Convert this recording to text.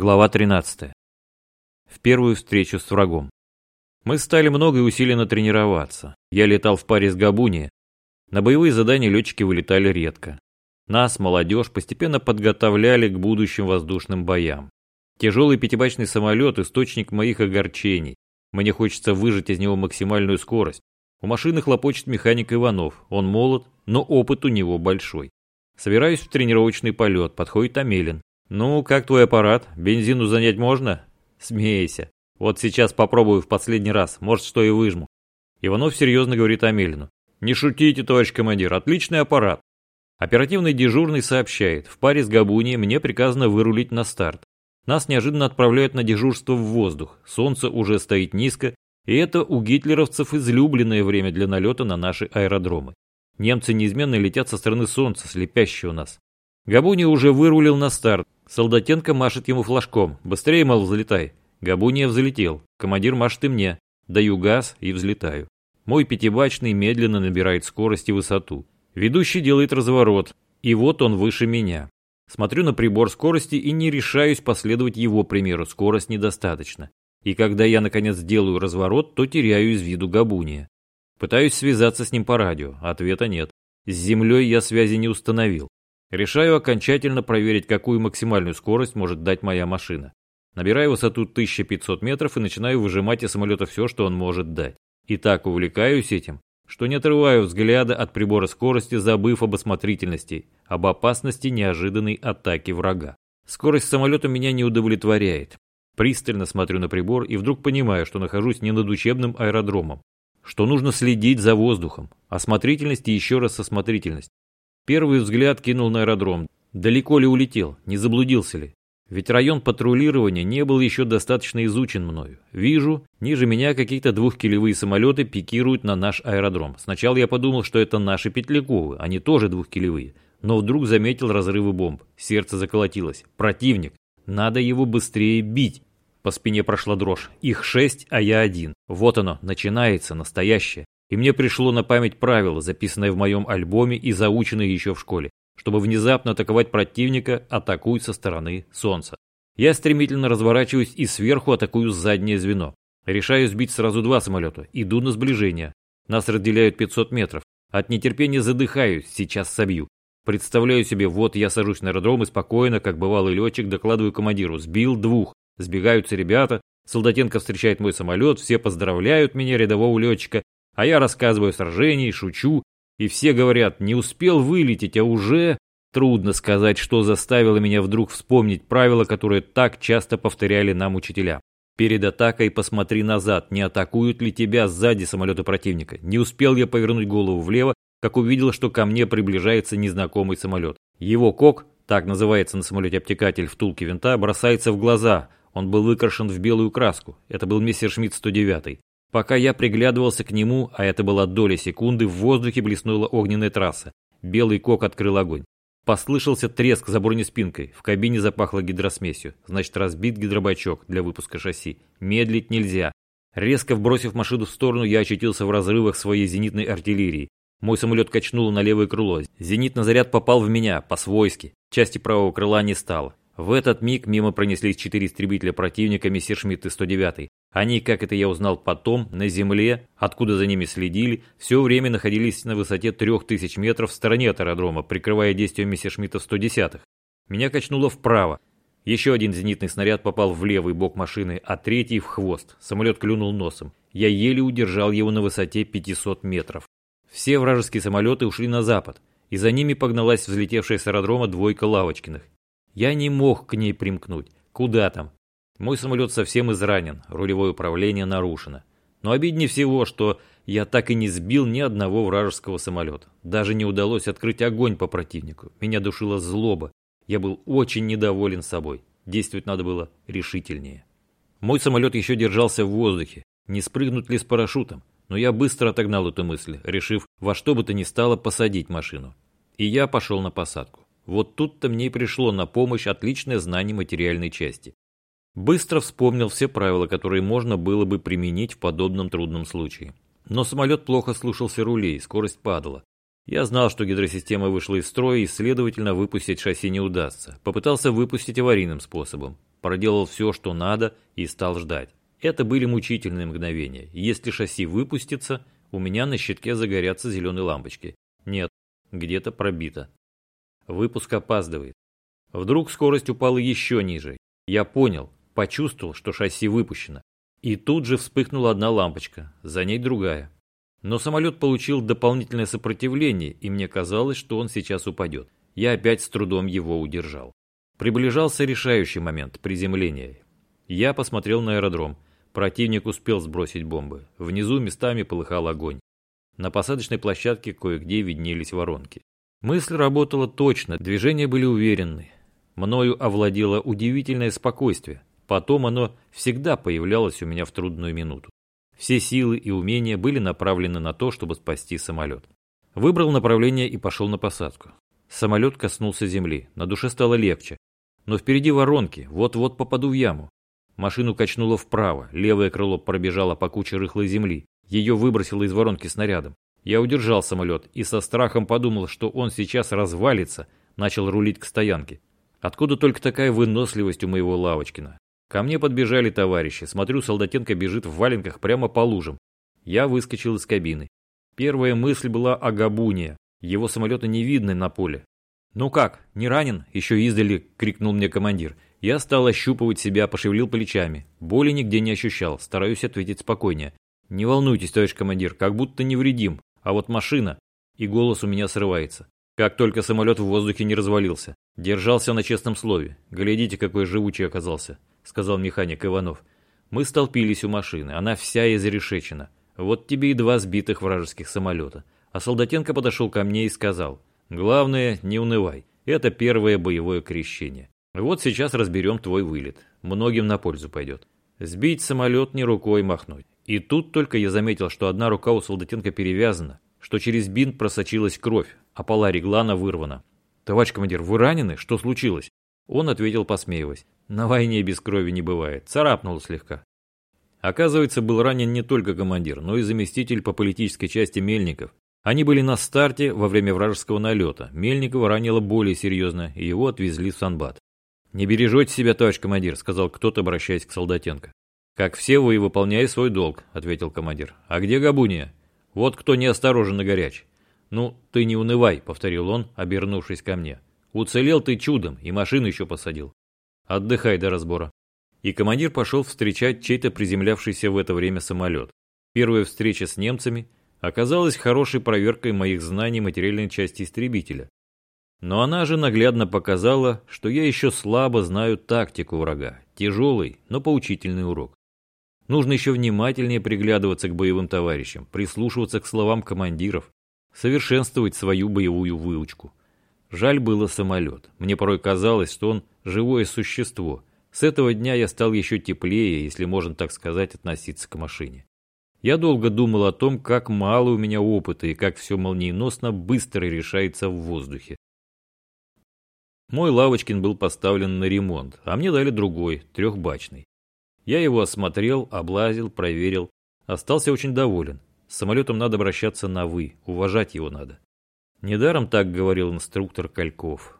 Глава 13. В первую встречу с врагом. Мы стали много и усиленно тренироваться. Я летал в паре с Габуни. На боевые задания летчики вылетали редко. Нас, молодежь, постепенно подготовляли к будущим воздушным боям. Тяжелый пятибачный самолет – источник моих огорчений. Мне хочется выжать из него максимальную скорость. У машины хлопочет механик Иванов. Он молод, но опыт у него большой. Собираюсь в тренировочный полет, подходит Амелин. «Ну, как твой аппарат? Бензину занять можно?» «Смейся. Вот сейчас попробую в последний раз, может, что и выжму». Иванов серьезно говорит Амелину. «Не шутите, товарищ командир, отличный аппарат». Оперативный дежурный сообщает, в паре с Габуни мне приказано вырулить на старт. Нас неожиданно отправляют на дежурство в воздух, солнце уже стоит низко, и это у гитлеровцев излюбленное время для налета на наши аэродромы. Немцы неизменно летят со стороны солнца, слепящего нас. Габуни уже вырулил на старт, Солдатенко машет ему флажком. «Быстрее, мол, взлетай». Габуния взлетел. Командир машет и мне. Даю газ и взлетаю. Мой пятибачный медленно набирает скорость и высоту. Ведущий делает разворот. И вот он выше меня. Смотрю на прибор скорости и не решаюсь последовать его примеру. Скорость недостаточно. И когда я наконец делаю разворот, то теряю из виду Габуния. Пытаюсь связаться с ним по радио. Ответа нет. С землей я связи не установил. Решаю окончательно проверить, какую максимальную скорость может дать моя машина. Набираю высоту 1500 метров и начинаю выжимать из самолета все, что он может дать. И так увлекаюсь этим, что не отрываю взгляда от прибора скорости, забыв об осмотрительности, об опасности неожиданной атаки врага. Скорость самолета меня не удовлетворяет. Пристально смотрю на прибор и вдруг понимаю, что нахожусь не над учебным аэродромом, что нужно следить за воздухом. Осмотрительность и еще раз осмотрительность. Первый взгляд кинул на аэродром. Далеко ли улетел? Не заблудился ли? Ведь район патрулирования не был еще достаточно изучен мною. Вижу, ниже меня какие-то двухкилевые самолеты пикируют на наш аэродром. Сначала я подумал, что это наши петляковые, они тоже двухкилевые. Но вдруг заметил разрывы бомб. Сердце заколотилось. Противник. Надо его быстрее бить. По спине прошла дрожь. Их шесть, а я один. Вот оно, начинается, настоящее. И мне пришло на память правило, записанное в моем альбоме и заученное еще в школе. Чтобы внезапно атаковать противника, атакуй со стороны солнца. Я стремительно разворачиваюсь и сверху атакую заднее звено. Решаю сбить сразу два самолета. Иду на сближение. Нас разделяют 500 метров. От нетерпения задыхаюсь, сейчас собью. Представляю себе, вот я сажусь на аэродром и спокойно, как бывалый летчик, докладываю командиру. Сбил двух. Сбегаются ребята. Солдатенко встречает мой самолет, все поздравляют меня, рядового летчика. А я рассказываю о сражении, шучу, и все говорят, не успел вылететь, а уже... Трудно сказать, что заставило меня вдруг вспомнить правила, которые так часто повторяли нам учителя. Перед атакой посмотри назад, не атакуют ли тебя сзади самолеты противника. Не успел я повернуть голову влево, как увидел, что ко мне приближается незнакомый самолет. Его кок, так называется на самолете обтекатель втулки винта, бросается в глаза. Он был выкрашен в белую краску. Это был Мессершмитт 109. Пока я приглядывался к нему, а это была доля секунды, в воздухе блеснула огненная трасса. Белый кок открыл огонь. Послышался треск за бронеспинкой. В кабине запахло гидросмесью. Значит, разбит гидробачок для выпуска шасси. Медлить нельзя. Резко вбросив машину в сторону, я очутился в разрывах своей зенитной артиллерии. Мой самолет качнуло на левое крыло. Зенитный заряд попал в меня, по-свойски. Части правого крыла не стало. В этот миг мимо пронеслись четыре истребителя противника Мессершмитт и 109. Они, как это я узнал потом, на земле, откуда за ними следили, все время находились на высоте 3000 метров в стороне от аэродрома, прикрывая действия Мессершмитта 110-х. Меня качнуло вправо. Еще один зенитный снаряд попал в левый бок машины, а третий в хвост. Самолет клюнул носом. Я еле удержал его на высоте 500 метров. Все вражеские самолеты ушли на запад, и за ними погналась взлетевшая с аэродрома двойка Лавочкиных. Я не мог к ней примкнуть. Куда там? Мой самолет совсем изранен, рулевое управление нарушено. Но обиднее всего, что я так и не сбил ни одного вражеского самолета. Даже не удалось открыть огонь по противнику. Меня душила злоба. Я был очень недоволен собой. Действовать надо было решительнее. Мой самолет еще держался в воздухе. Не спрыгнуть ли с парашютом? Но я быстро отогнал эту мысль, решив во что бы то ни стало посадить машину. И я пошел на посадку. Вот тут-то мне и пришло на помощь отличное знание материальной части. Быстро вспомнил все правила, которые можно было бы применить в подобном трудном случае. Но самолет плохо слушался рулей, скорость падала. Я знал, что гидросистема вышла из строя и, следовательно, выпустить шасси не удастся. Попытался выпустить аварийным способом. проделал все, что надо, и стал ждать. Это были мучительные мгновения. Если шасси выпустится, у меня на щитке загорятся зеленые лампочки. Нет, где-то пробито. Выпуск опаздывает. Вдруг скорость упала еще ниже. Я понял, почувствовал, что шасси выпущено. И тут же вспыхнула одна лампочка, за ней другая. Но самолет получил дополнительное сопротивление, и мне казалось, что он сейчас упадет. Я опять с трудом его удержал. Приближался решающий момент приземления. Я посмотрел на аэродром. Противник успел сбросить бомбы. Внизу местами полыхал огонь. На посадочной площадке кое-где виднелись воронки. Мысль работала точно, движения были уверенны. Мною овладело удивительное спокойствие. Потом оно всегда появлялось у меня в трудную минуту. Все силы и умения были направлены на то, чтобы спасти самолет. Выбрал направление и пошел на посадку. Самолет коснулся земли, на душе стало легче. Но впереди воронки, вот-вот попаду в яму. Машину качнуло вправо, левое крыло пробежало по куче рыхлой земли. Ее выбросило из воронки снарядом. Я удержал самолет и со страхом подумал, что он сейчас развалится, начал рулить к стоянке. Откуда только такая выносливость у моего Лавочкина? Ко мне подбежали товарищи. Смотрю, Солдатенко бежит в валенках прямо по лужам. Я выскочил из кабины. Первая мысль была о Габуне. Его самолета не видно на поле. «Ну как, не ранен?» – еще издали крикнул мне командир. Я стал ощупывать себя, пошевелил плечами. Боли нигде не ощущал, стараюсь ответить спокойнее. «Не волнуйтесь, товарищ командир, как будто невредим. А вот машина...» И голос у меня срывается. Как только самолет в воздухе не развалился. Держался на честном слове. Глядите, какой живучий оказался, сказал механик Иванов. Мы столпились у машины, она вся изрешечена. Вот тебе и два сбитых вражеских самолета. А Солдатенко подошел ко мне и сказал, главное, не унывай, это первое боевое крещение. Вот сейчас разберем твой вылет. Многим на пользу пойдет. Сбить самолет не рукой махнуть. И тут только я заметил, что одна рука у Солдатенко перевязана, что через бинт просочилась кровь, а пола реглана вырвана. «Товарищ командир, вы ранены? Что случилось?» Он ответил, посмеиваясь. «На войне без крови не бывает. Царапнул слегка». Оказывается, был ранен не только командир, но и заместитель по политической части Мельников, они были на старте во время вражеского налета. Мельникова ранило более серьезно, и его отвезли в Санбат. «Не бережете себя, товарищ командир», — сказал кто-то, обращаясь к Солдатенко. «Как все вы выполняете свой долг», — ответил командир. «А где Габуния? Вот кто неосторожен и горяч». «Ну, ты не унывай», — повторил он, обернувшись ко мне. «Уцелел ты чудом, и машину еще посадил. Отдыхай до разбора». И командир пошел встречать чей-то приземлявшийся в это время самолет. Первая встреча с немцами оказалась хорошей проверкой моих знаний материальной части истребителя. Но она же наглядно показала, что я еще слабо знаю тактику врага. Тяжелый, но поучительный урок. Нужно еще внимательнее приглядываться к боевым товарищам, прислушиваться к словам командиров, совершенствовать свою боевую выучку. Жаль было самолет. Мне порой казалось, что он живое существо. С этого дня я стал еще теплее, если можно так сказать, относиться к машине. Я долго думал о том, как мало у меня опыта и как все молниеносно быстро решается в воздухе. Мой Лавочкин был поставлен на ремонт, а мне дали другой, трехбачный. Я его осмотрел, облазил, проверил. Остался очень доволен. С самолетом надо обращаться на «вы», уважать его надо. Недаром так говорил инструктор Кальков.